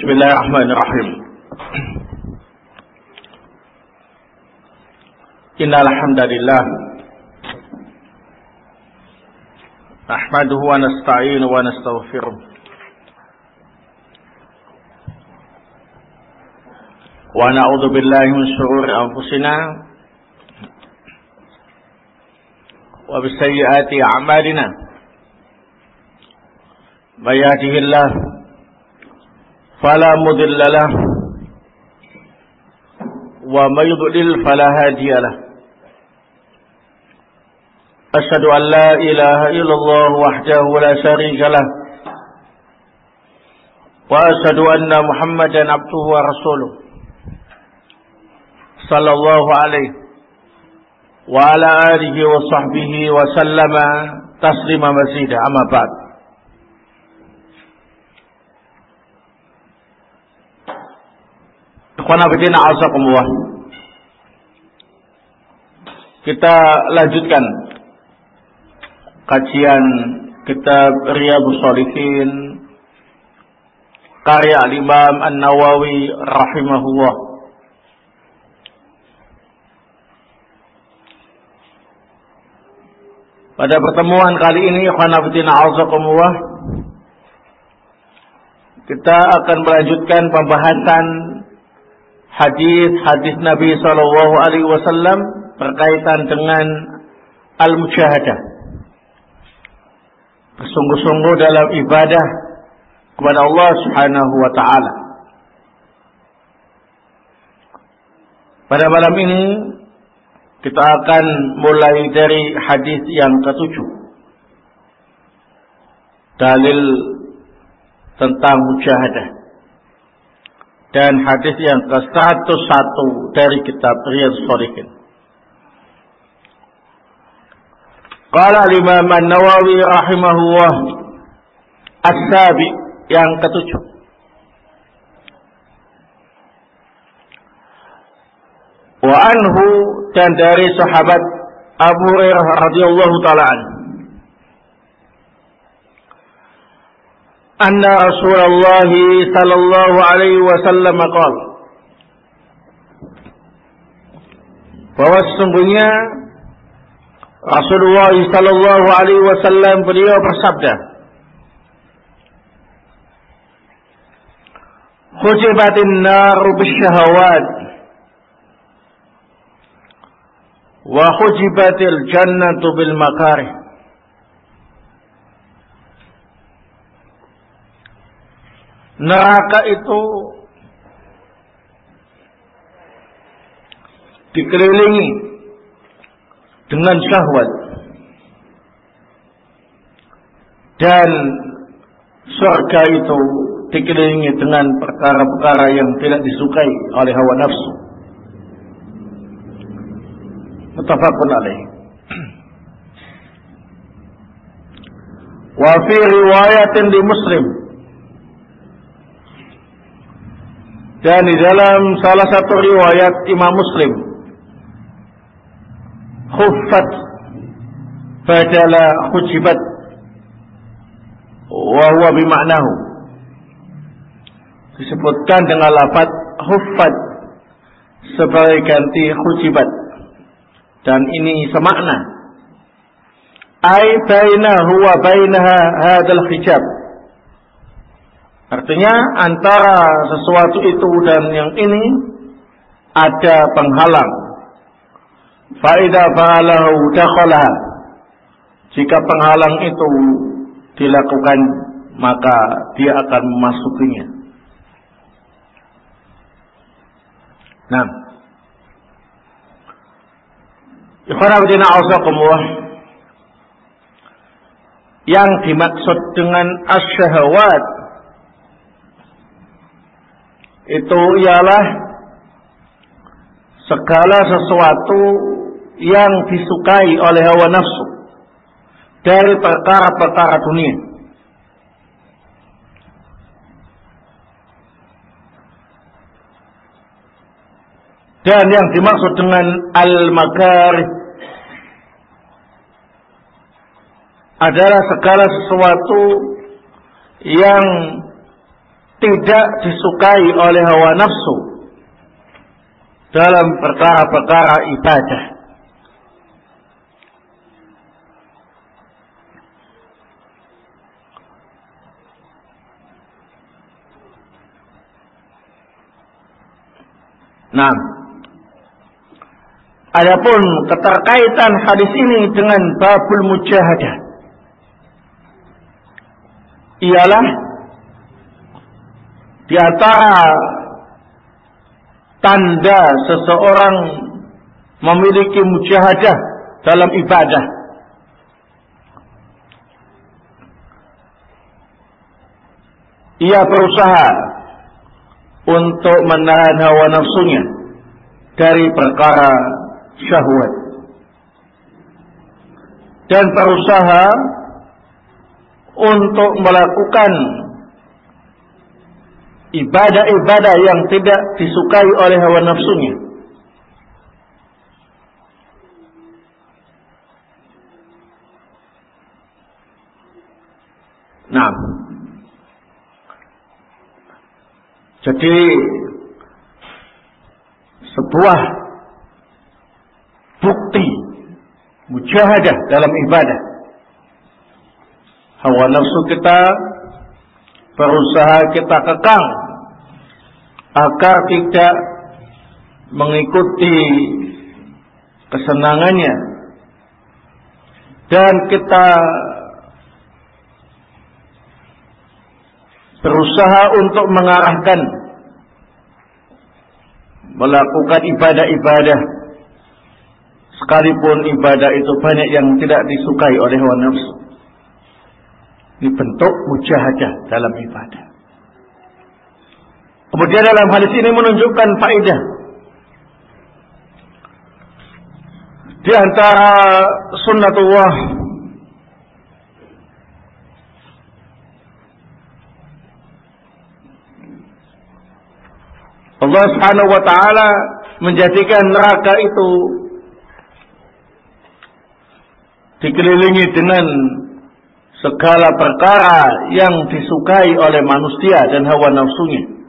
بسم الله الرحمن الرحيم. إن الحمد لله نحمده ونستعين ونستغفره. ونعوذ بالله من شرور أنفسنا وبسيئات أعمالنا. من يهده الله فلا مضل له. ومن يضلل فلا هادي له. أشهد أن لا إله إلا الله وحده لا شريك له. وأشهد أن محمدا عبده ورسوله صلى الله عليه وعلى آله وصحبه وسلم تسليما مزيدا. أما بعد. Ikhwanabidin azakumullah. Kita lanjutkan Kajian kitab Riyadus Salihin Karya Imam An-Nawawi Rahimahullah. Pada pertemuan kali ini Ikhwanabidin azakumullah Kita akan melanjutkan pembahasan hadis-hadis Nabi Shallallahu Alaihi Wasallam berkaitan dengan al-mujahadah. Bersungguh-sungguh dalam ibadah kepada Allah Subhanahu wa taala. Pada malam ini kita akan mulai dari hadis yang ketujuh. Dalil tentang mujahadah dan hadis yang ke-101 dari kitab Riyadhus Shalihin. Qala Imam An-Nawawi rahimahullah As-Sabi yang ketujuh. Wa anhu dan dari sahabat Abu Hurairah radhiyallahu taala anhu أن رسول الله صلى الله عليه وسلم قال bahwa sesungguhnya Rasulullah sallallahu alaihi wasallam beliau bersabda Khujibatin nar bisyahawat wa khujibatil jannatu bil makarih Neraka itu dikelilingi dengan syahwat dan surga itu dikelilingi dengan perkara-perkara yang tidak disukai oleh hawa nafsu. Mutafakun alaih. Wa fi riwayatin di Muslim Dan di dalam salah satu riwayat Imam Muslim Khuffat Badala khujibat Wahuwa bima'nahu. Disebutkan dengan lafad Khuffat Sebagai ganti khujibat. Dan ini semakna. Ay bainahu wa hadal hijab Artinya antara sesuatu itu dan yang ini ada penghalang. Faidah fa'alahu dakhalah. Jika penghalang itu dilakukan maka dia akan memasukinya. Nah. Azakumullah. Yang dimaksud dengan asyahawat itu ialah segala sesuatu yang disukai oleh hawa nafsu dari perkara-perkara dunia. Dan yang dimaksud dengan al-makarih adalah segala sesuatu yang tidak disukai oleh hawa nafsu dalam perkara-perkara ibadah. Nah, adapun keterkaitan hadis ini dengan babul mujahadah ialah di antara tanda seseorang memiliki mujahadah dalam ibadah. Ia berusaha untuk menahan hawa nafsunya dari perkara syahwat dan berusaha untuk melakukan ibadah-ibadah yang tidak disukai oleh hawa nafsunya. Nah, jadi sebuah bukti mujahadah dalam ibadah. Hawa nafsu kita berusaha kita kekang agar tidak mengikuti kesenangannya. Dan kita berusaha untuk mengarahkan melakukan ibadah-ibadah. Sekalipun ibadah itu banyak yang tidak disukai oleh hawa nafsu. Ini bentuk mujahadah dalam ibadah. Kemudian dalam hadis ini menunjukkan faedah di antara sunnatullah Allah Subhanahu wa taala menjadikan neraka itu dikelilingi dengan segala perkara yang disukai oleh manusia dan hawa nafsunya.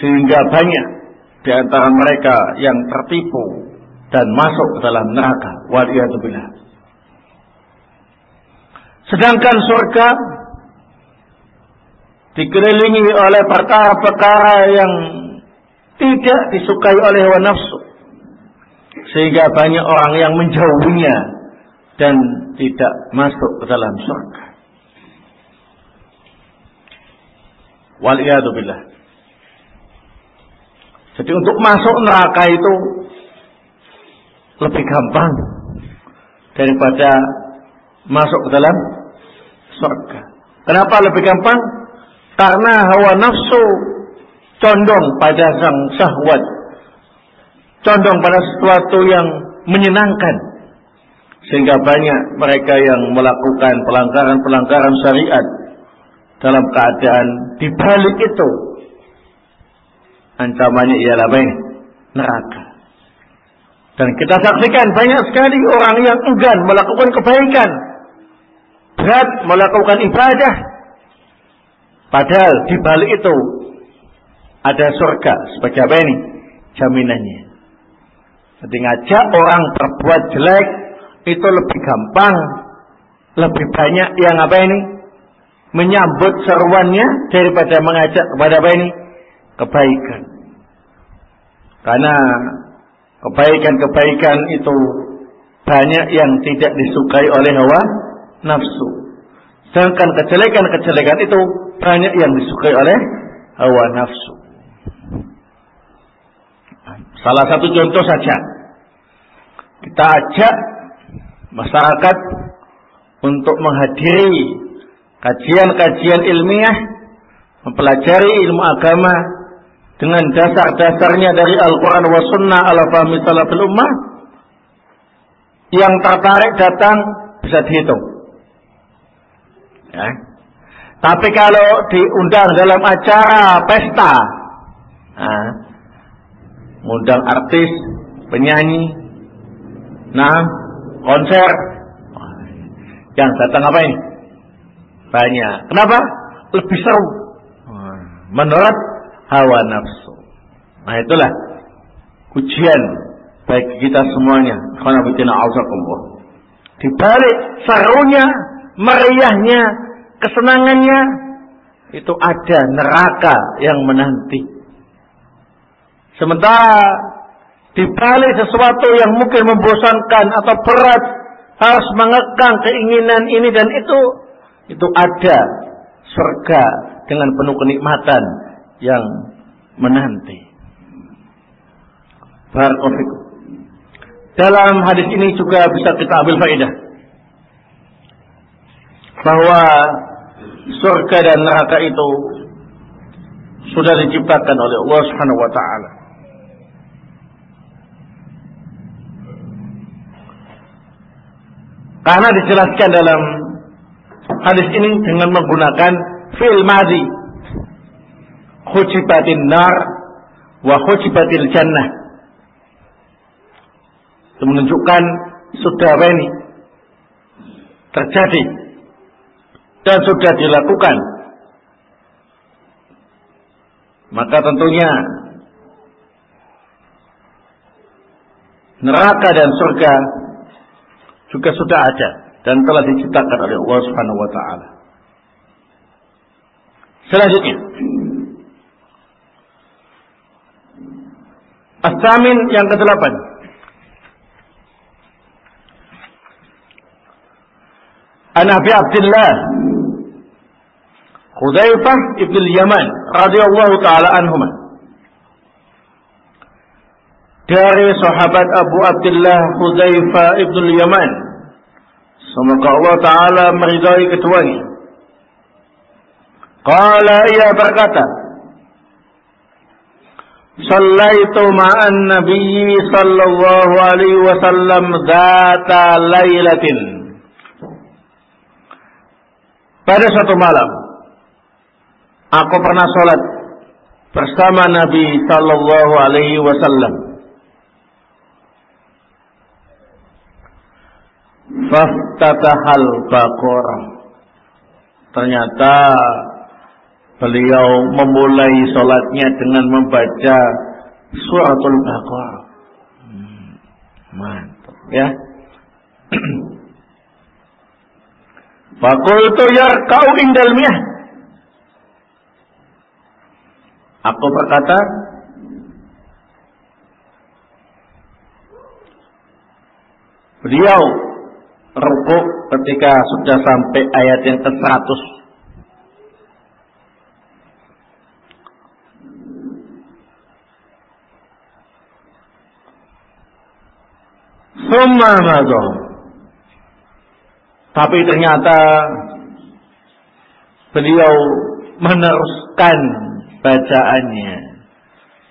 Sehingga banyak di antara mereka yang tertipu dan masuk ke dalam neraka. Waliyahzubillah. Sedangkan surga dikelilingi oleh perkara-perkara yang tidak disukai oleh hawa nafsu. Sehingga banyak orang yang menjauhinya dan tidak masuk ke dalam surga. Waliyadzubillah. Jadi untuk masuk neraka itu lebih gampang daripada masuk ke dalam surga. Kenapa lebih gampang? Karena hawa nafsu condong pada sang syahwat condong pada sesuatu yang menyenangkan sehingga banyak mereka yang melakukan pelanggaran-pelanggaran syariat dalam keadaan di balik itu ancamannya ialah baik. Neraka. Dan kita saksikan banyak sekali orang yang enggan melakukan kebaikan. Berat melakukan ibadah. Padahal di balik itu ada surga. Sebagai apa ini? Jaminannya. Jadi ngajak orang berbuat jelek itu lebih gampang, lebih banyak yang apa ini? Menyambut seruannya daripada mengajak kepada apa ini kebaikan. Karena kebaikan-kebaikan itu banyak yang tidak disukai oleh hawa nafsu. Sedangkan kejelekan-kejelekan itu banyak yang disukai oleh hawa nafsu. Salah satu contoh saja. Kita ajak masyarakat untuk menghadiri kajian-kajian ilmiah, mempelajari ilmu agama dengan dasar-dasarnya dari Al-Quran wa Sunnah ala fahmi salafil ummah, yang tertarik datang bisa dihitung. Ya. Tapi kalau diundang dalam acara pesta, nah, ngundang artis, penyanyi, nah konser. Yang datang apa ini? Banyak. Kenapa? Lebih seru. Menurut hawa nafsu. Nah itulah ujian bagi kita semuanya. Di balik serunya, meriahnya, kesenangannya, itu ada neraka yang menanti. Sementara di balik sesuatu yang mungkin membosankan atau berat, harus mengekang keinginan ini dan itu, itu ada surga dengan penuh kenikmatan yang menanti. Barakallahu Dalam hadis ini juga bisa kita ambil faedah bahwa surga dan neraka itu sudah diciptakan oleh Allah Subhanahu wa taala. Karena dijelaskan dalam hadis ini dengan menggunakan fil madhi. Khujibatin nar wa khujibatil jannah. Itu menunjukkan sudah ini terjadi dan sudah dilakukan. Maka tentunya neraka dan surga juga sudah ada dan telah diciptakan oleh Allah Subhanahu wa taala. Selanjutnya Asamin yang ke-8 An Abi Abdullah Hudzaifah ibn al-Yaman radhiyallahu taala anhuma dari sahabat Abu Abdullah Hudzaifah ibn al-Yaman semoga Allah taala meridai keduanya qala ia berkata Sallaitu ma'an Nabi sallallahu alaihi wasallam data lailatin pada suatu malam aku pernah sholat bersama Nabi sallallahu alaihi wasallam Faftatahal Baqarah. Ternyata beliau memulai sholatnya dengan membaca suratul Baqarah. Hmm, mantap ya. Fakultu yarkau indal miyah. Aku berkata, beliau rukuk ketika sudah sampai ayat yang ke-100. Summa Tapi ternyata beliau meneruskan bacaannya.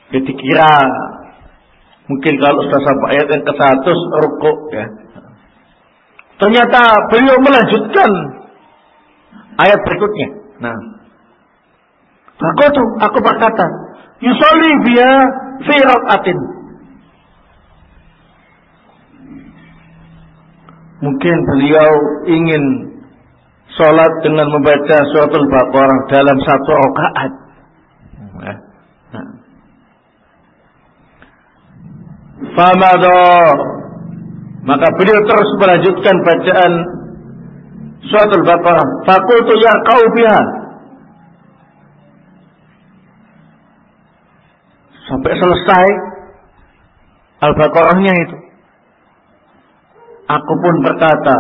Jadi kira mungkin kalau sudah sampai ayat yang ke-100 rukuk ya. Ternyata beliau melanjutkan ayat berikutnya. Nah, Fakotu, aku berkata, Yusoli biya fi. Mungkin beliau ingin sholat dengan membaca surat al-Baqarah dalam satu rakaat. Nah. Famado maka beliau terus melanjutkan bacaan surat al-Baqarah. Fakultu ya kau biha. Sampai selesai Al-Baqarahnya itu. Aku pun berkata,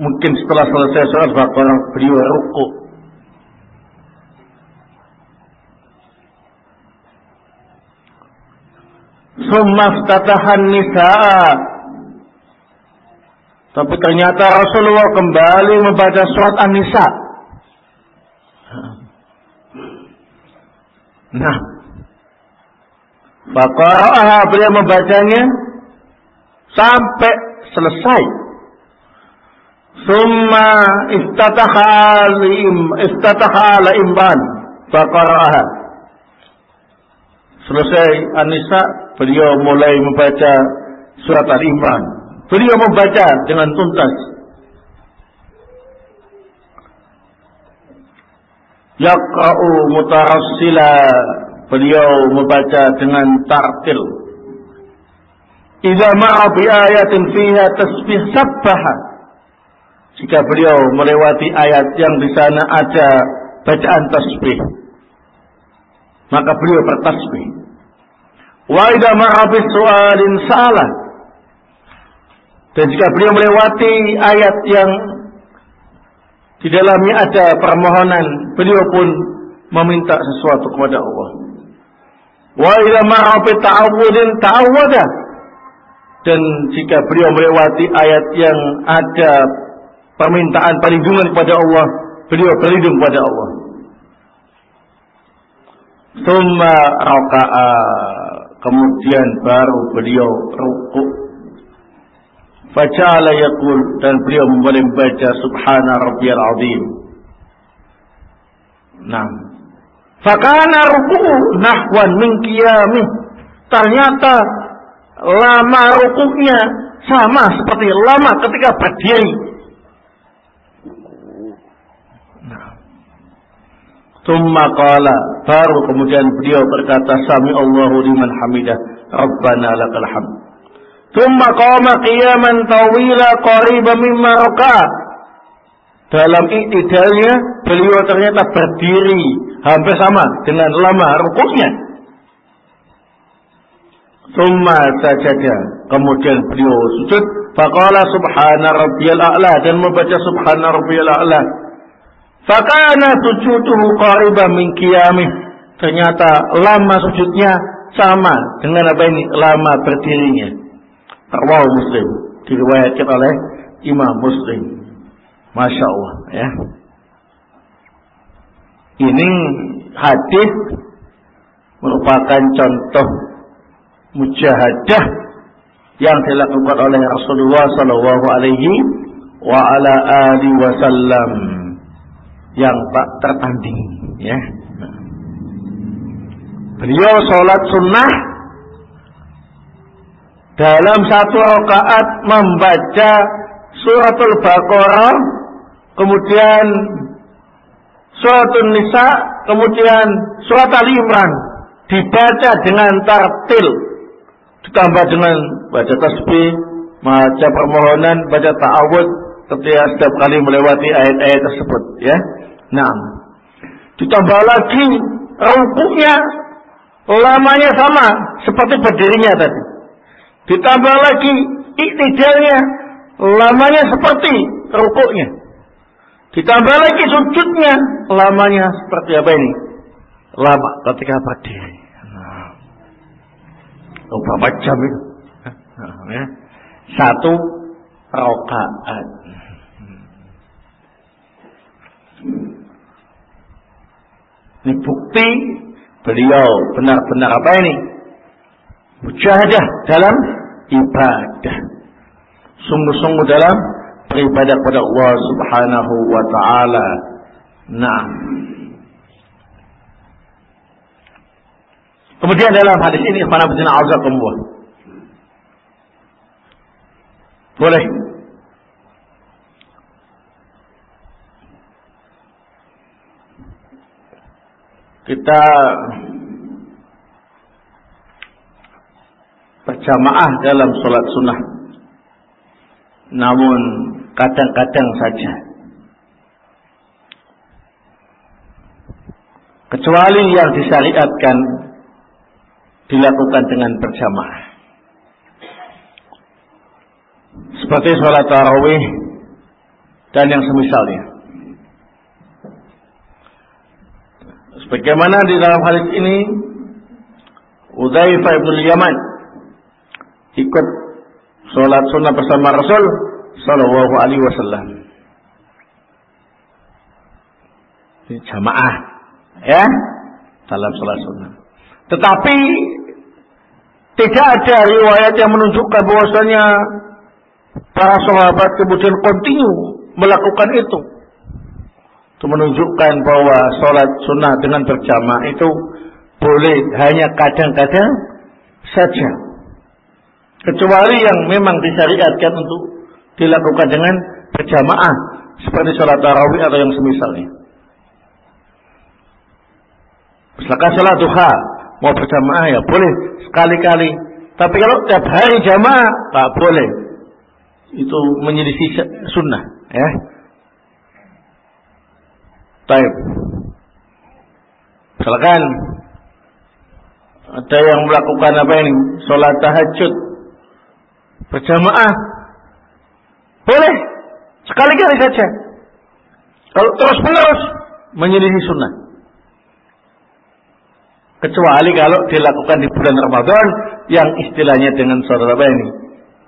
mungkin setelah selesai surat Al-Baqarah beliau rukuk. Summa ftatahan nisa'a tapi ternyata Rasulullah kembali membaca surat An-Nisa. Nah, Fakara'aha beliau membacanya sampai selesai. Summa istataha lim istataha laimban Baqarah. Selesai Anisa, beliau mulai membaca surat Al-Imran. Beliau membaca dengan tuntas. Yaqra'u mutarassila. Beliau membaca dengan tartil Idza ma'a bi ayatin fiha tasbih sabbaha. Jika beliau melewati ayat yang di sana ada bacaan tasbih, maka beliau bertasbih. Wa idza ma'a bi su'alin salah. Dan jika beliau melewati ayat yang di dalamnya ada permohonan, beliau pun meminta sesuatu kepada Allah. Wa ila ma'afi ta'awudin ta'awwada. Dan jika beliau melewati ayat yang ada permintaan perlindungan kepada Allah, beliau berlindung kepada Allah. Summa raka'a. Kemudian baru beliau rukuk Faja'ala yaqul dan beliau membaca subhana rabbiyal azim. Nah. Fakana ruku'u nahwan min qiyamih. Ternyata lama rukuknya sama seperti lama ketika berdiri. Tumma qala baru kemudian beliau berkata sami Allahu liman hamidah Rabbana lakal hamd. Thumma qama qiyaman tawila qariban mimma raka. Dalam iktidalnya beliau ternyata berdiri hampir sama dengan lama rukuknya. Thumma sajada. Kemudian beliau sujud. Faqala subhana rabbiyal a'la. Dan membaca subhana rabbiyal a'la. Fakana sujuduhu qariban min qiyamih. Ternyata lama sujudnya sama dengan apa ini? Lama berdirinya. Rawahu Muslim diriwayatkan oleh Imam Muslim. Masya Allah ya. Ini hadis merupakan contoh mujahadah yang dilakukan oleh Rasulullah Sallallahu Alaihi wa ala alihi wasallam yang tak tertanding ya. Beliau sholat sunnah dalam satu rakaat membaca suratul Baqarah, kemudian suratul Nisa, kemudian surat Ali Imran dibaca dengan tartil, ditambah dengan baca tasbih, baca permohonan, baca ta'awud ketika setiap kali melewati ayat-ayat tersebut, ya. Nah, ditambah lagi rukuknya lamanya sama seperti berdirinya tadi. Ditambah lagi iktidalnya lamanya seperti rukuknya. Ditambah lagi sujudnya lamanya seperti apa ini? Lama ketika berdiri. Berapa jam itu? Ya. Satu rakaat. Ini bukti beliau benar-benar apa ini? mujahadah dalam ibadah. Sungguh-sungguh dalam beribadah kepada Allah Subhanahu wa taala. Nah. Kemudian dalam hadis ini ikhwan fillah azakumullah. Boleh kita berjamaah dalam sholat sunnah. Namun kadang-kadang saja. Kecuali yang disyariatkan dilakukan dengan berjamaah. Seperti sholat tarawih dan yang semisalnya. Sebagaimana di dalam hadis ini Udzaifah bin Yaman ikut sholat sunnah bersama Rasul Sallallahu Alaihi Wasallam. Jamaah, ya, dalam sholat sunnah. Tetapi tidak ada riwayat yang menunjukkan bahwasanya para sahabat kemudian kontinu melakukan itu. Itu menunjukkan bahwa sholat sunnah dengan berjamaah itu boleh hanya kadang-kadang saja. Kecuali yang memang disyariatkan untuk dilakukan dengan berjamaah seperti sholat tarawih atau yang semisalnya. Misalkan salat duha mau berjamaah ya boleh sekali-kali. Tapi kalau tiap hari jamaah tak boleh. Itu menyelisih sunnah, ya. Baik. Misalkan ada yang melakukan apa ini? Sholat tahajud berjamaah. Boleh. Sekali-kali saja. Kalau terus menerus menyelisih sunnah. Kecuali kalau dilakukan di bulan Ramadan yang istilahnya dengan saudara ini?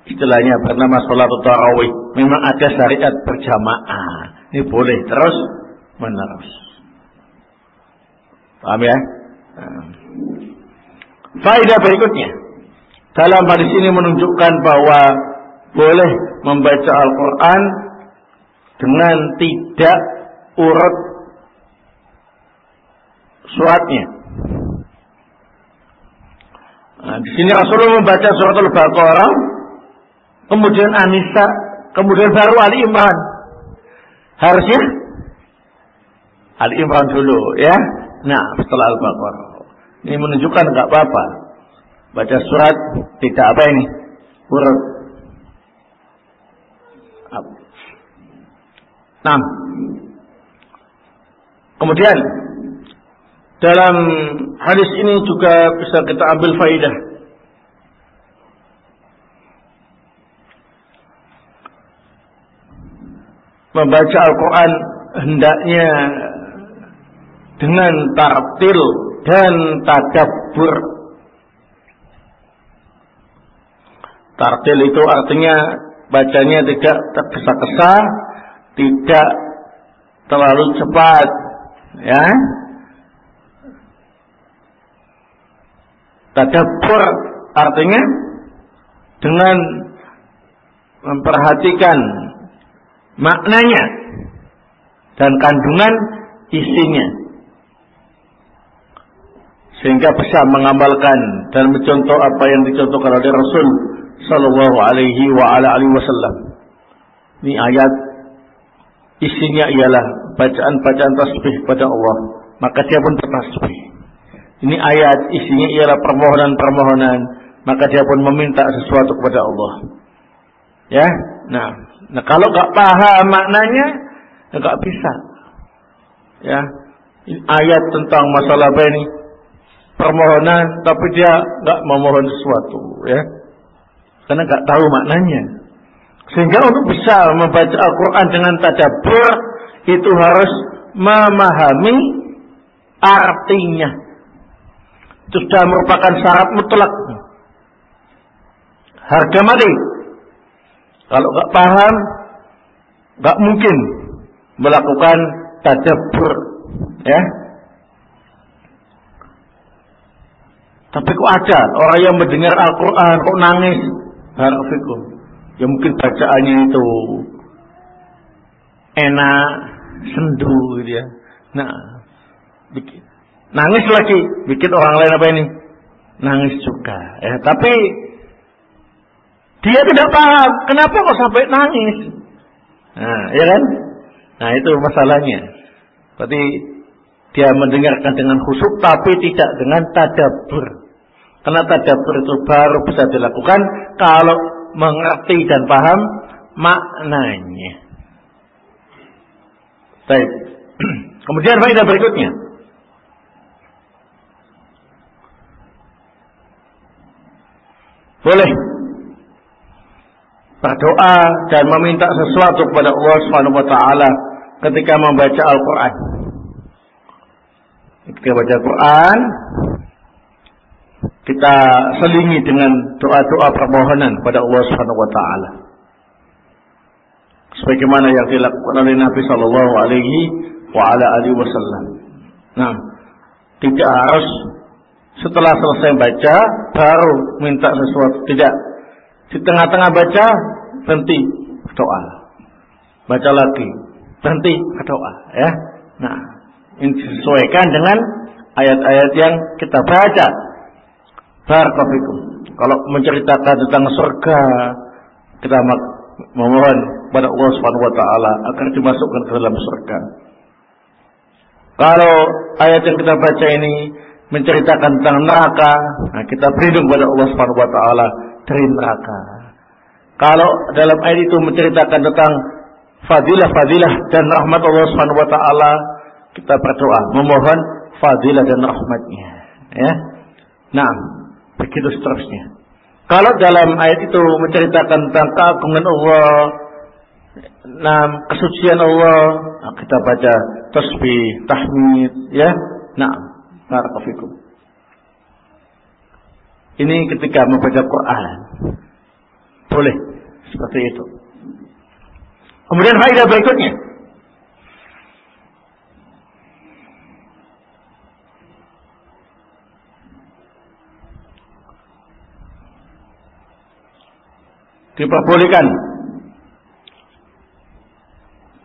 Istilahnya bernama sholat tarawih. Memang ada syariat berjamaah. Ini boleh terus menerus. Paham ya? Nah. Faedah berikutnya. Dalam hadis ini menunjukkan bahwa boleh membaca Al-Quran dengan tidak urut suratnya. Nah, di sini Rasulullah membaca surat Al-Baqarah, kemudian Anisa, kemudian baru Ali Imran. Harusnya Ali Imran dulu ya. Nah, setelah Al-Baqarah. Ini menunjukkan nggak apa-apa. Baca surat tidak apa ini? Urut. Nah, kemudian dalam hadis ini juga bisa kita ambil faidah. Membaca Al-Quran hendaknya dengan tartil dan tadabbur. Tartil itu artinya bacanya tidak tergesa-gesa, tidak terlalu cepat, ya. Tadabbur artinya dengan memperhatikan maknanya dan kandungan isinya sehingga bisa mengamalkan dan mencontoh apa yang dicontohkan oleh Rasul sallallahu alaihi wa ala alihi wasallam. Ini ayat isinya ialah bacaan-bacaan tasbih pada Allah, maka dia pun bertasbih. Ini ayat isinya ialah permohonan-permohonan, maka dia pun meminta sesuatu kepada Allah. Ya, nah, nah kalau nggak paham maknanya, nggak bisa. Ya, ini ayat tentang masalah apa ini? permohonan tapi dia nggak memohon sesuatu ya? Karena nggak tahu maknanya. Sehingga untuk bisa membaca Al-Quran dengan tadabbur itu harus memahami artinya itu sudah merupakan syarat mutlak harga mati kalau nggak paham nggak mungkin melakukan tadabbur ya Tapi kok ada orang yang mendengar Al-Quran kok nangis? Harafikum. Ya mungkin bacaannya itu enak, sendu gitu ya. Nah, bikin, nangis lagi, bikin orang lain apa ini? Nangis juga. Ya, tapi dia tidak paham kenapa kok sampai nangis. Nah, ya kan? Nah, itu masalahnya. Berarti dia mendengarkan dengan khusyuk tapi tidak dengan tadabbur. Karena tadabbur itu baru bisa dilakukan kalau mengerti dan paham maknanya. Baik. Kemudian faedah berikutnya. Boleh berdoa dan meminta sesuatu kepada Allah Subhanahu wa taala ketika membaca Al-Qur'an. Ketika baca Al-Qur'an, kita selingi dengan doa-doa permohonan pada Allah Subhanahu wa taala. Sebagaimana yang dilakukan oleh Nabi sallallahu alaihi wa ala alihi wasallam. Nah, tidak harus setelah selesai baca baru minta sesuatu, tidak. Di tengah-tengah baca berhenti berdoa. Baca lagi, berhenti berdoa, ya. Nah, ini disesuaikan dengan ayat-ayat yang kita baca Barakallahu Kalau menceritakan tentang surga, kita memohon kepada Allah Subhanahu wa taala agar dimasukkan ke dalam surga. Kalau ayat yang kita baca ini menceritakan tentang neraka, nah kita berlindung pada Allah Subhanahu wa taala dari neraka. Kalau dalam ayat itu menceritakan tentang fadilah-fadilah dan rahmat Allah Subhanahu wa taala, kita berdoa memohon fadilah dan rahmatnya, ya. Nah, begitu seterusnya. Kalau dalam ayat itu menceritakan tentang keagungan Allah, nah, kesucian Allah, nah, kita baca tasbih, tahmid, ya. Nah, barakallahu Ini ketika membaca Quran. Boleh seperti itu. Kemudian faedah berikutnya. diperbolehkan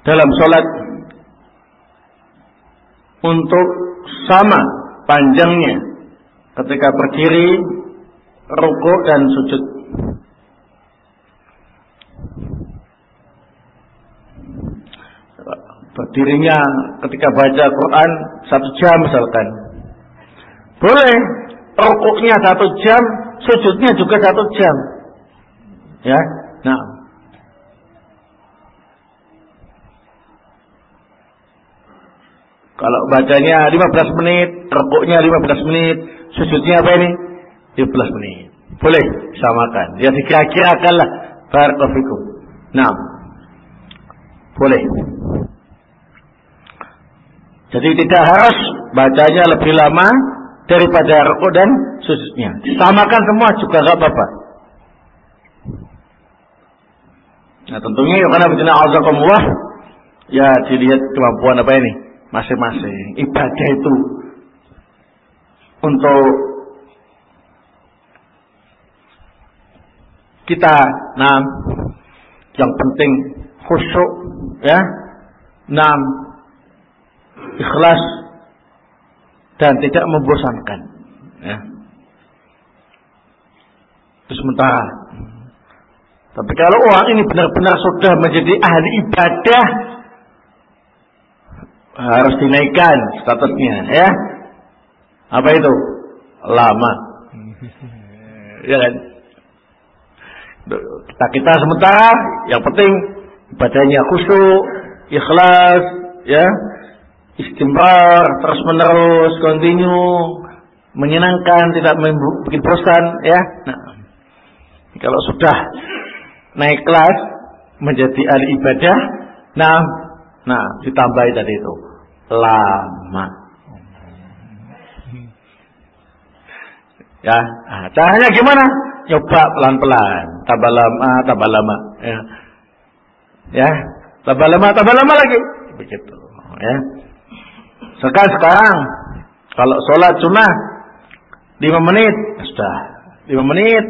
dalam sholat untuk sama panjangnya ketika berdiri, rukuk dan sujud. Berdirinya ketika baca Quran satu jam misalkan. Boleh. Rukuknya satu jam, sujudnya juga satu jam. Ya, nah. Kalau bacanya 15 menit, rukuknya 15 menit, sujudnya apa ini? 15 menit. Boleh samakan. Ya dikira-kirakan lah. Barakallahu Nah. Boleh. Jadi tidak harus bacanya lebih lama daripada rukuk dan sujudnya. Samakan semua juga nggak apa-apa. Nah tentunya ya karena betina azakumullah ya dilihat kemampuan apa ini masing-masing. Ibadah itu untuk kita nah yang penting khusyuk ya. Enam ikhlas dan tidak membosankan ya. Sementara. Tapi kalau orang ini benar-benar sudah menjadi ahli ibadah, harus dinaikkan statusnya, ya. Apa itu? Lama. ya kan? Kita kita sementara, yang penting ibadahnya khusyuk, ikhlas, ya, istimbar, terus menerus, continue, menyenangkan, tidak bikin bosan, ya. Nah, kalau sudah naik kelas menjadi ahli ibadah, nah, nah ditambahi tadi itu lama. Ya, nah, caranya gimana? Coba pelan-pelan, tambah lama, tambah lama, ya. Ya, tambah lama, tambah lama lagi. Begitu, ya. Sekarang sekarang kalau sholat sunnah 5 menit, sudah 5 menit,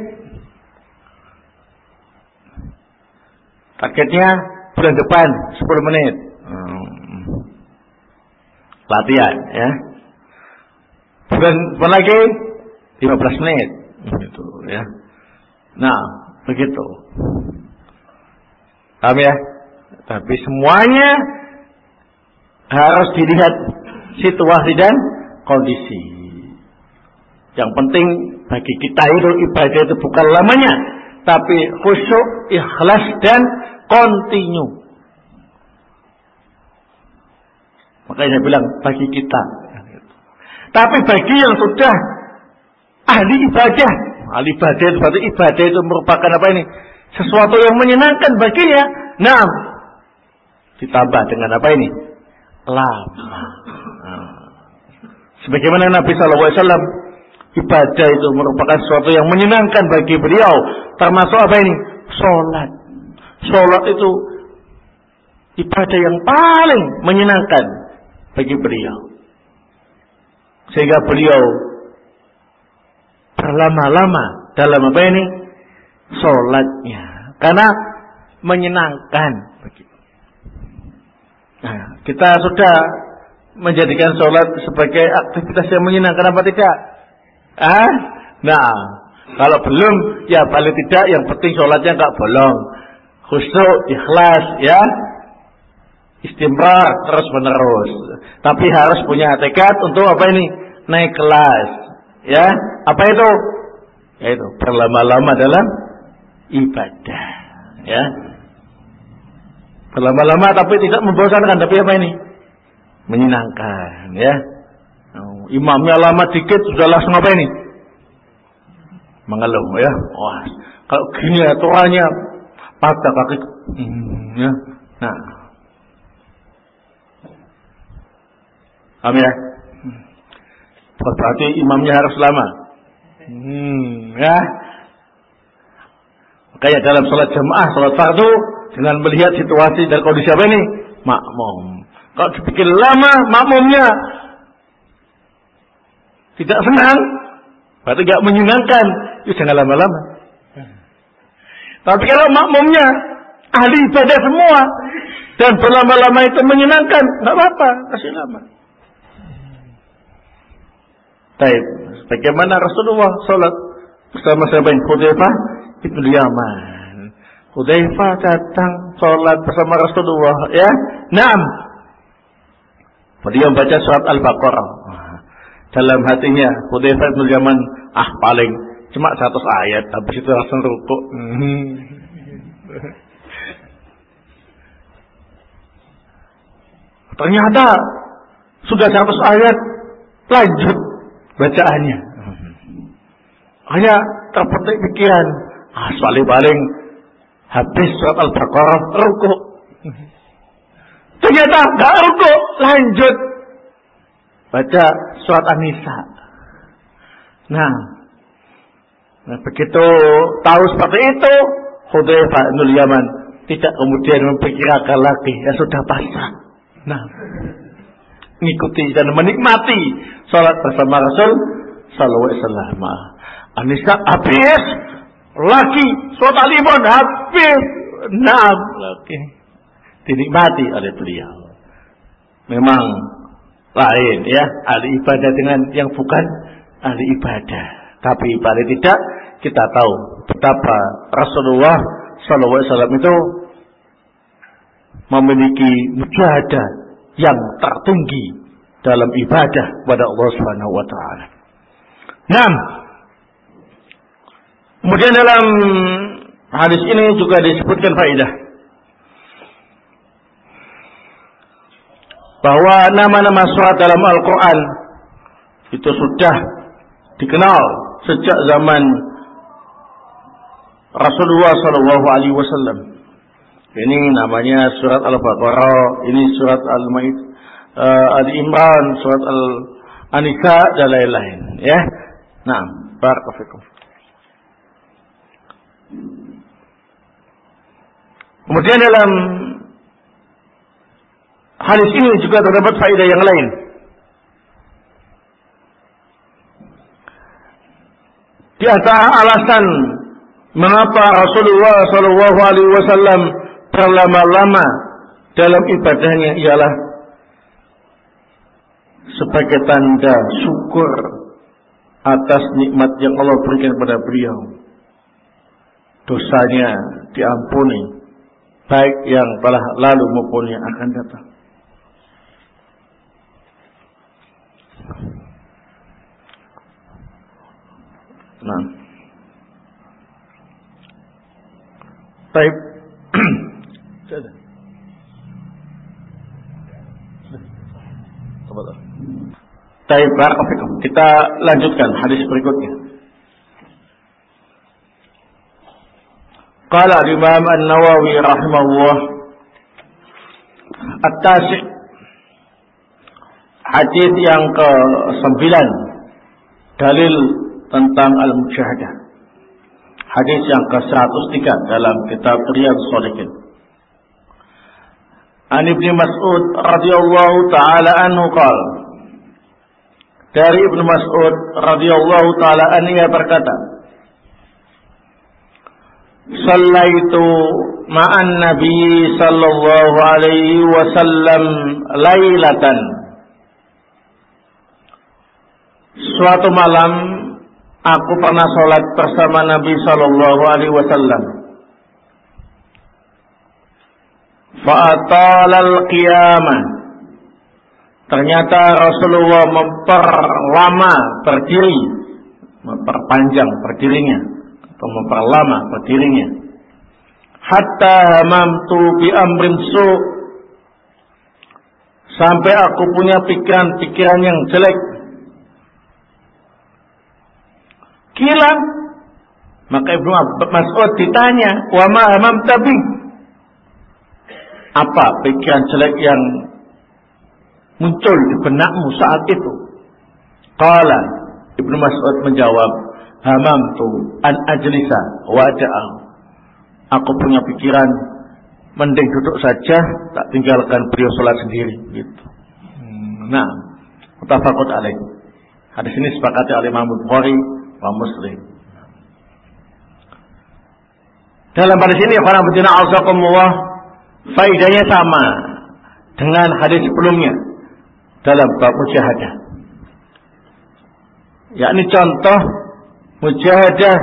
Targetnya bulan depan 10 menit. Hmm. Latihan ya. Bulan, bulan lagi 15 menit. Gitu ya. Nah, begitu. Paham ya? Tapi semuanya harus dilihat situasi dan kondisi. Yang penting bagi kita itu ibadah itu bukan lamanya, tapi khusyuk, ikhlas dan kontinu. Makanya saya bilang bagi kita. Tapi bagi yang sudah ahli ibadah, ahli ibadah itu berarti ibadah itu merupakan apa ini? Sesuatu yang menyenangkan baginya. Nah, ditambah dengan apa ini? Lama. Nah. Sebagaimana Nabi Wasallam ibadah itu merupakan sesuatu yang menyenangkan bagi beliau. Termasuk apa ini? Sholat. Sholat itu ibadah yang paling menyenangkan bagi beliau. Sehingga beliau berlama-lama dalam apa ini? Sholatnya. Karena menyenangkan. Nah, kita sudah menjadikan sholat sebagai aktivitas yang menyenangkan apa tidak? Ah, nah, kalau belum, ya paling tidak yang penting sholatnya nggak bolong, khusyuk, ikhlas, ya. Istimrar terus menerus. Tapi harus punya tekad untuk apa ini? Naik kelas. Ya, apa itu? Yaitu berlama-lama dalam ibadah. Ya. Berlama-lama tapi tidak membosankan, tapi apa ini? Menyenangkan, ya. Oh, imamnya lama dikit sudah langsung apa ini? Mengeluh, ya. Wah, kalau gini aturannya patah kaki, hmm, ya. Nah, Paham ya? Berarti imamnya harus lama. Hmm, ya. Kayak dalam sholat jemaah, sholat fardu, dengan melihat situasi dan kondisi apa ini? Makmum. Kalau dipikir lama makmumnya tidak senang, berarti tidak menyenangkan, itu jangan lama-lama. Tapi kalau makmumnya ahli ibadah semua dan berlama-lama itu menyenangkan, nggak apa-apa, kasih lama. Baik, bagaimana Rasulullah sholat bersama sahabat Hudzaifah itu Yaman. Hudzaifah datang sholat bersama Rasulullah, ya. Naam. Beliau membaca surat Al-Baqarah. Dalam hatinya Hudzaifah bin Yaman, ah paling cuma satu ayat, habis itu langsung rukuk. Ternyata sudah satu ayat lanjut bacaannya. Hanya terpetik pikiran, ah, paling-paling habis surat Al-Baqarah rukuk. Ternyata gak rukuk, lanjut baca surat An-Nisa. Nah, nah, begitu tahu seperti itu, Hudzaifah bin Yaman tidak kemudian memperkirakan lagi, ya sudah pasrah. Nah, mengikuti dan menikmati salat bersama Rasul sallallahu alaihi wasallam. Anisa habis lagi salat alimon habis enam lagi dinikmati oleh beliau. Memang lain ya ahli ibadah dengan yang bukan ahli ibadah. Tapi paling tidak kita tahu betapa Rasulullah Sallallahu Alaihi Wasallam itu memiliki mujahadah yang tertinggi dalam ibadah kepada Allah Subhanahu wa taala. Nah, kemudian dalam hadis ini juga disebutkan faedah bahwa nama-nama surat dalam Al-Qur'an itu sudah dikenal sejak zaman Rasulullah Shallallahu Alaihi Wasallam. Ini namanya surat Al-Baqarah, ini surat Al-Maid, uh, Al-Imran, surat Al-Anisa dan lain-lain, ya. Nah, barakallahu Kemudian dalam hadis ini juga terdapat faedah yang lain. Di antara alasan mengapa Rasulullah Shallallahu Alaihi Wasallam terlama-lama dalam ibadahnya ialah sebagai tanda syukur atas nikmat yang Allah berikan kepada beliau. Dosanya diampuni, baik yang telah lalu maupun yang akan datang. Nah. Baik. Taib Kita lanjutkan hadis berikutnya. Qala Imam An-Nawawi rahimahullah At-Tasi' Hadis yang ke-9 Dalil tentang Al-Mujahadah Hadis yang ke-103 dalam kitab Riyadh Shalihin An Ibnu Mas'ud radhiyallahu taala anhu qala Dari Ibnu Mas'ud radhiyallahu taala anhu ia berkata Sallaitu ma'an Nabi sallallahu alaihi wasallam lailatan. Suatu malam aku pernah sholat bersama Nabi sallallahu alaihi wasallam Fa'atalal qiyamah. Ternyata Rasulullah memperlama berdiri, memperpanjang berdirinya atau memperlama berdirinya. Hatta mamtu bi amrin su sampai aku punya pikiran-pikiran yang jelek. Kila maka Ibnu Mas'ud ditanya, "Wa ma hamamta bi?" Apa pikiran jelek yang muncul di benakmu saat itu? Qala Ibnu Mas'ud menjawab, "Hamamtu an ajlisa waja'al." Aku punya pikiran mending duduk saja tak tinggalkan beliau sholat sendiri gitu. Nah, mutafaqut alaih. Hadis ini sepakati oleh Imam Bukhari wa Muslim. Dalam hadis ini para betina azakumullah faidahnya sama dengan hadis sebelumnya dalam bab mujahadah. Yakni contoh mujahadah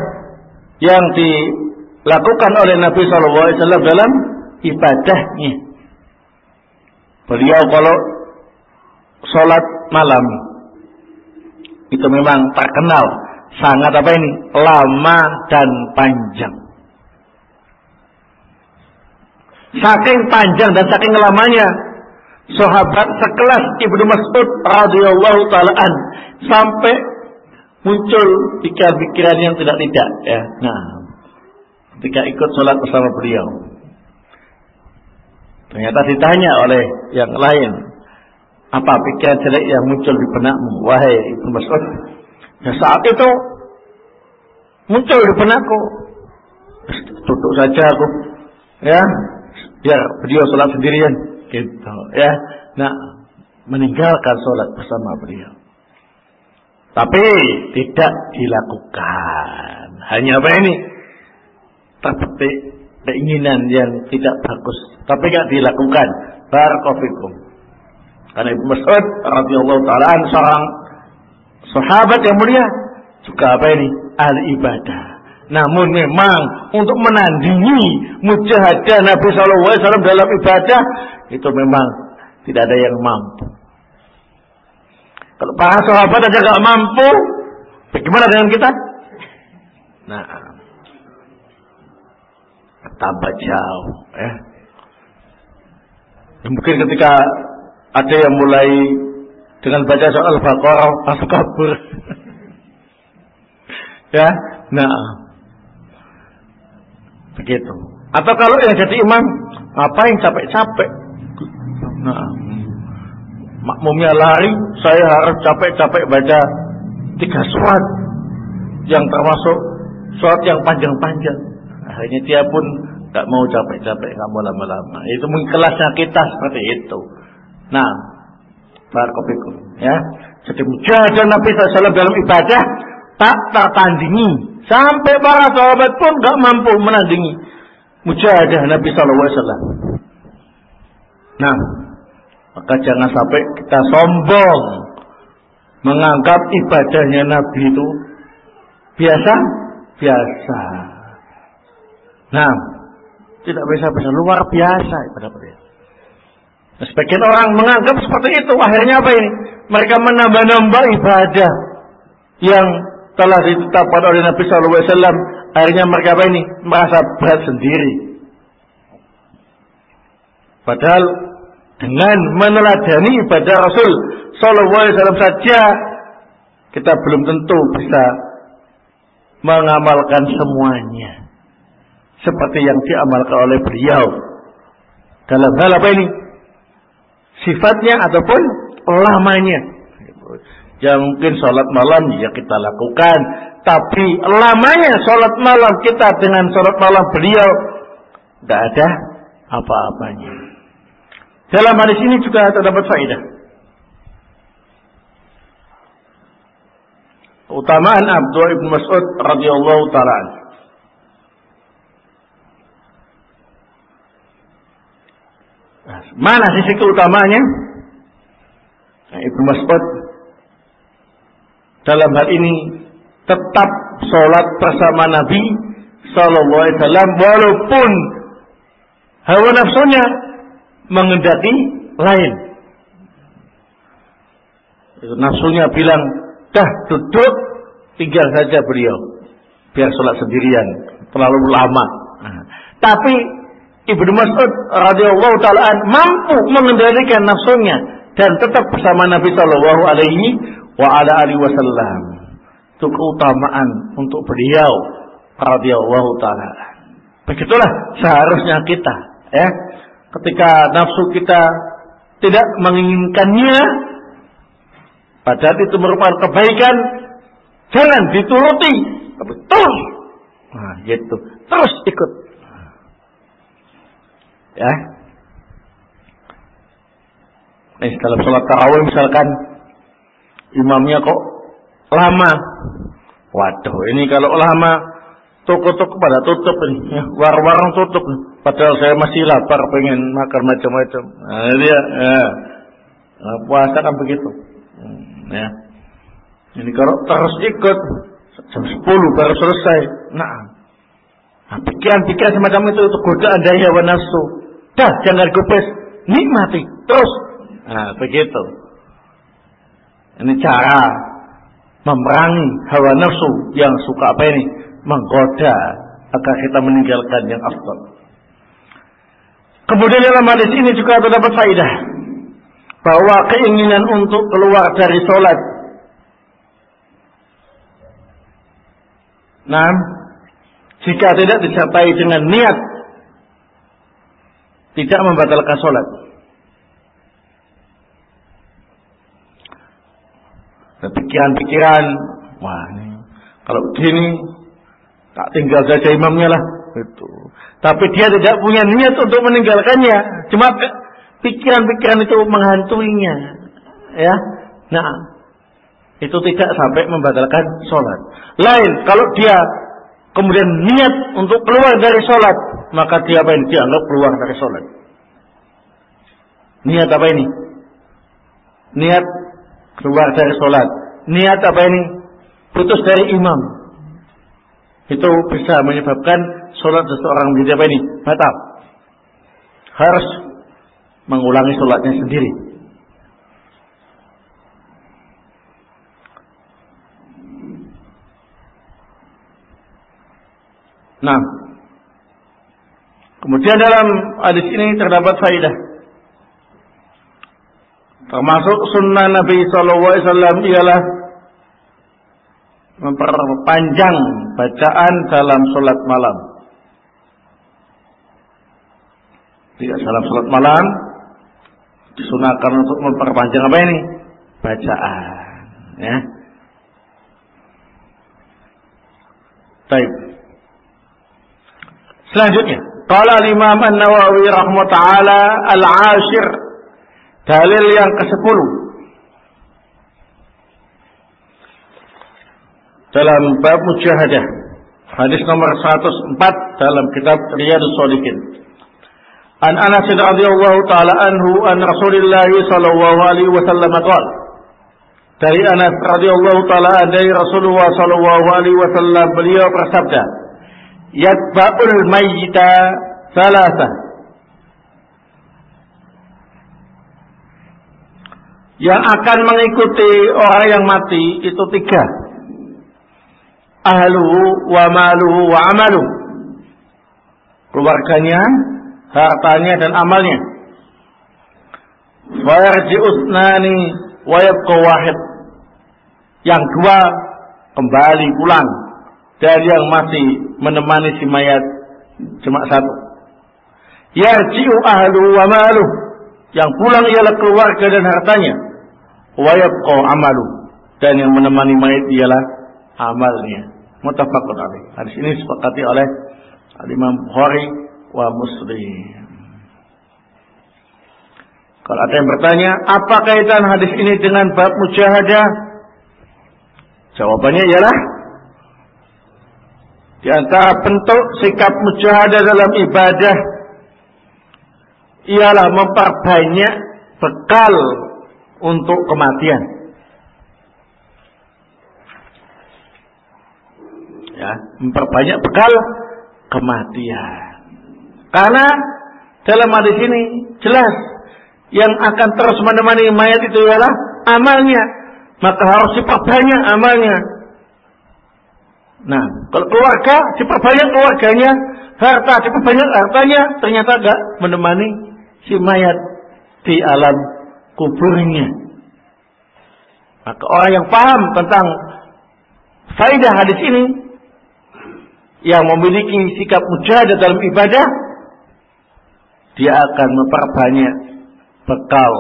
yang dilakukan oleh Nabi SAW dalam ibadahnya. Beliau kalau sholat malam itu memang terkenal sangat apa ini lama dan panjang. Saking panjang dan saking lamanya sahabat sekelas Ibnu Mas'ud radhiyallahu taalaan sampai muncul pikiran-pikiran yang tidak tidak ya. Nah, ketika ikut sholat bersama beliau, ternyata ditanya oleh yang lain, apa pikiran jelek yang muncul di benakmu, wahai Ibnu Mas'ud? Ya saat itu muncul di benakku, tutup saja aku, ya, biar beliau sholat sendirian, gitu, ya. Nah, meninggalkan sholat bersama beliau. Tapi tidak dilakukan. Hanya apa ini? Terpetik keinginan yang tidak bagus. Tapi tidak dilakukan. Barakofikum. Karena Ibu Mas'ud radhiyallahu taala seorang sahabat yang mulia juga apa ini? Ahli ibadah. Namun memang untuk menandingi mujahadah Nabi Shallallahu Alaihi Wasallam dalam ibadah itu memang tidak ada yang mampu. Kalau para sahabat aja gak mampu, bagaimana dengan kita? Nah, tambah jauh. Ya. Mungkin ketika ada yang mulai dengan baca soal Al-Baqarah masuk kabur. ya, nah begitu. Atau kalau yang jadi imam, ngapain capek-capek? Nah, makmumnya lari, saya harus capek-capek baca tiga surat yang termasuk surat yang panjang-panjang. Akhirnya dia pun gak mau capek-capek, gak mau lama-lama. Itu mungkin kita seperti itu. Nah, barakofikum ya. Jadi mujahadah Nabi SAW dalam ibadah tak tertandingi. Sampai para sahabat pun gak mampu menandingi mujahadah Nabi SAW. Nah, maka jangan sampai kita sombong menganggap ibadahnya Nabi itu biasa, biasa. Nah, tidak bisa luar biasa ibadah beliau. Nah, sebagian orang menganggap seperti itu. Akhirnya apa ini? Mereka menambah-nambah ibadah yang telah ditetapkan oleh Nabi SAW. Akhirnya mereka apa ini? Merasa berat sendiri. Padahal dengan meneladani ibadah Rasul Sallallahu Alaihi Wasallam saja kita belum tentu bisa mengamalkan semuanya seperti yang diamalkan oleh beliau dalam hal apa ini sifatnya ataupun lamanya ya mungkin sholat malam ya kita lakukan tapi lamanya sholat malam kita dengan sholat malam beliau tidak ada apa-apanya dalam hadis ini juga terdapat faedah. Utamaan Abdullah ibn Mas'ud radhiyallahu taala Mana sisi keutamanya? Nah, Ibnu Mas'ud dalam hal ini tetap sholat bersama Nabi Sallallahu Alaihi Wasallam walaupun hawa nafsunya mengendaki lain. Nafsunya bilang, dah duduk, tinggal saja beliau. Biar sholat sendirian, terlalu lama. Tapi Ibnu Mas'ud radhiyallahu taala mampu mengendalikan nafsunya dan tetap bersama Nabi Shallallahu alaihi wa ala alihi wasallam. Itu keutamaan untuk beliau radhiyallahu taala. Begitulah seharusnya kita, ya. Ketika nafsu kita tidak menginginkannya, padahal itu merupakan kebaikan, jangan dituruti, tapi terus, nah, gitu, terus ikut. Ya, Eh, dalam sholat tarawih misalkan imamnya kok lama. Waduh, ini kalau lama toko-toko pada tutup nih, ya, warung-warung tutup. Padahal saya masih lapar, pengen makan macam-macam. Nah, dia, ya. Nah, puasa kan begitu. Hmm, ya. Ini kalau terus ikut jam 10 baru selesai. Nah, nah pikiran-pikiran semacam itu itu godaan dari hawa nafsu. Dah, jangan gopes, nikmati terus. Nah, begitu. Ini cara memerangi hawa nafsu yang suka apa ini? menggoda agar kita meninggalkan yang afdal. Kemudian dalam hadis ini juga terdapat faidah bahwa keinginan untuk keluar dari sholat. Nah, jika tidak disertai dengan niat, tidak membatalkan sholat. Pikiran-pikiran, wah ini kalau begini Tak tinggal saja imamnya lah. Itu. Tapi dia tidak punya niat untuk meninggalkannya. Cuma pikiran-pikiran itu menghantuinya. Ya. Nah, itu tidak sampai membatalkan sholat. Lain, kalau dia kemudian niat untuk keluar dari sholat, maka dia apa ini? Dianggap keluar dari sholat. Niat apa ini? Niat keluar dari sholat. Niat apa ini? Putus dari imam itu bisa menyebabkan sholat seseorang menjadi apa ini? Batal. Harus mengulangi sholatnya sendiri. Nah, kemudian dalam hadis ini terdapat faidah. Termasuk sunnah Nabi Sallallahu Alaihi Wasallam ialah memperpanjang bacaan dalam sholat malam. Tidak dalam sholat malam disunahkan untuk memperpanjang apa ini? Bacaan. Ya. Baik. Selanjutnya, qala Imam An-Nawawi rahmatullah al-ashir dalil yang ke-10 dalam bab mujahadah. Hadis nomor 104 dalam kitab Riyadhus Shalihin An Anas radhiyallahu taala anhu an Rasulillah sallallahu alaihi wasallam qala dari Anas radhiyallahu taala dari Rasulullah sallallahu alaihi wasallam beliau bersabda yatba'ul mayyita salasah yang akan mengikuti orang yang mati itu tiga ahluhu wa maluhu wa amaluhu. Keluarganya, hartanya dan amalnya. Wa yarji'usnani wa wahid. Yang dua kembali pulang dan yang masih menemani si mayat cuma satu. Yarji'u ahlu wa maluhu. Yang pulang ialah keluarga dan hartanya. Wa yabqa amalu. Dan yang menemani mayat ialah amalnya. Mutafakun alaih. Hadis ini disepakati oleh Imam Bukhari wa Muslim. Kalau ada yang bertanya, apa kaitan hadis ini dengan bab mujahadah? Jawabannya ialah di antara bentuk sikap mujahadah dalam ibadah ialah memperbanyak bekal untuk kematian. ya memperbanyak bekal kematian karena dalam hadis ini jelas yang akan terus menemani mayat itu ialah amalnya. Maka harus diperbanyak amalnya. Nah, kalau keluarga diperbanyak keluarganya, harta diperbanyak hartanya, ternyata enggak menemani si mayat di alam kuburnya. Maka orang yang paham tentang faidah hadis ini yang memiliki sikap mujahadah dalam ibadah dia akan memperbanyak bekal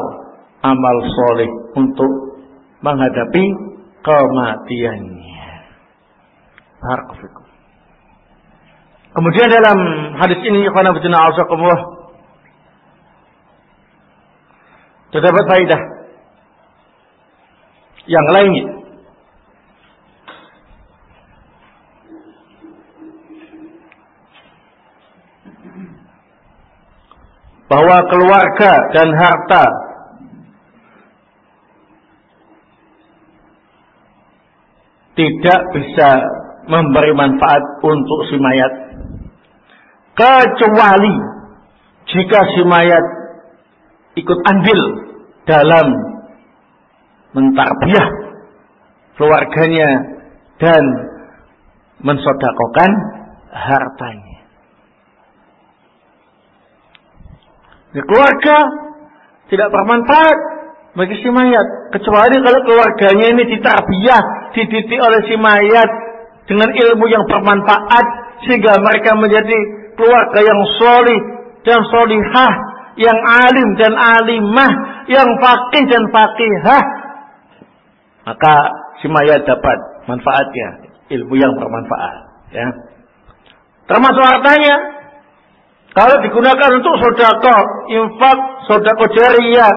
amal soleh untuk menghadapi kematiannya. Kemudian dalam hadis ini ikhwan fillah terdapat faidah yang lainnya bahwa keluarga dan harta. Tidak bisa memberi manfaat untuk si mayat. Kecuali jika si mayat ikut andil dalam mentarbiah keluarganya dan mensodakokan hartanya. Ya, keluarga tidak bermanfaat bagi si mayat kecuali kalau keluarganya ini ditarbiyah, dididik oleh si mayat dengan ilmu yang bermanfaat sehingga mereka menjadi keluarga yang solih dan solihah, yang alim dan alimah, yang fakih dan fakihah. Maka si mayat dapat manfaatnya, ilmu yang bermanfaat. Ya. Termasuk hartanya, kalau digunakan untuk sodako, infak, sodako jariah,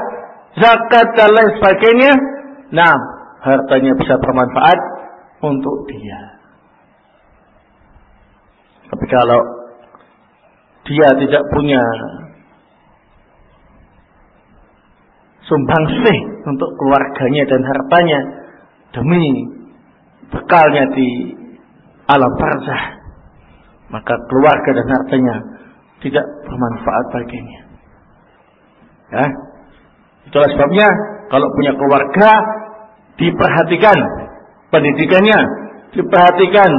zakat dan lain sebagainya, nah hartanya bisa bermanfaat untuk dia. Tapi kalau dia tidak punya sumbangsih untuk keluarganya dan hartanya demi bekalnya di alam barzah, maka keluarga dan hartanya tidak bermanfaat baginya. Ya. Itulah sebabnya kalau punya keluarga diperhatikan pendidikannya, diperhatikan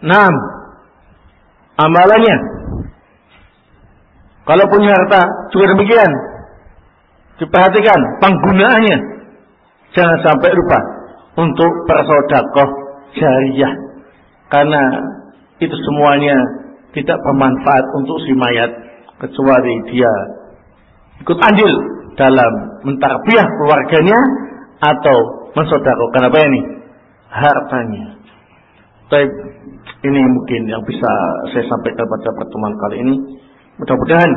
enam amalannya. Kalau punya harta juga demikian. Diperhatikan penggunaannya. Jangan sampai lupa untuk bersodakoh jariah. Karena itu semuanya tidak bermanfaat untuk si mayat kecuali dia ikut andil dalam mentarbiah keluarganya atau mensodakokan apa ini hartanya. Tapi ini mungkin yang bisa saya sampaikan pada pertemuan kali ini. Mudah-mudahan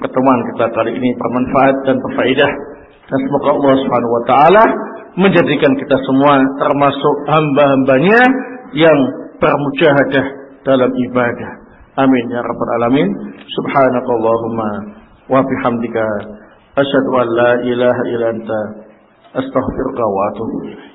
pertemuan kita kali ini bermanfaat dan berfaedah dan semoga Allah Subhanahu wa taala menjadikan kita semua termasuk hamba-hambanya yang bermujahadah dalam ibadah. Amin ya rabbal alamin. Subhanakallahumma wa bihamdika asyhadu an la ilaha illa anta astaghfiruka wa atubu ilaik.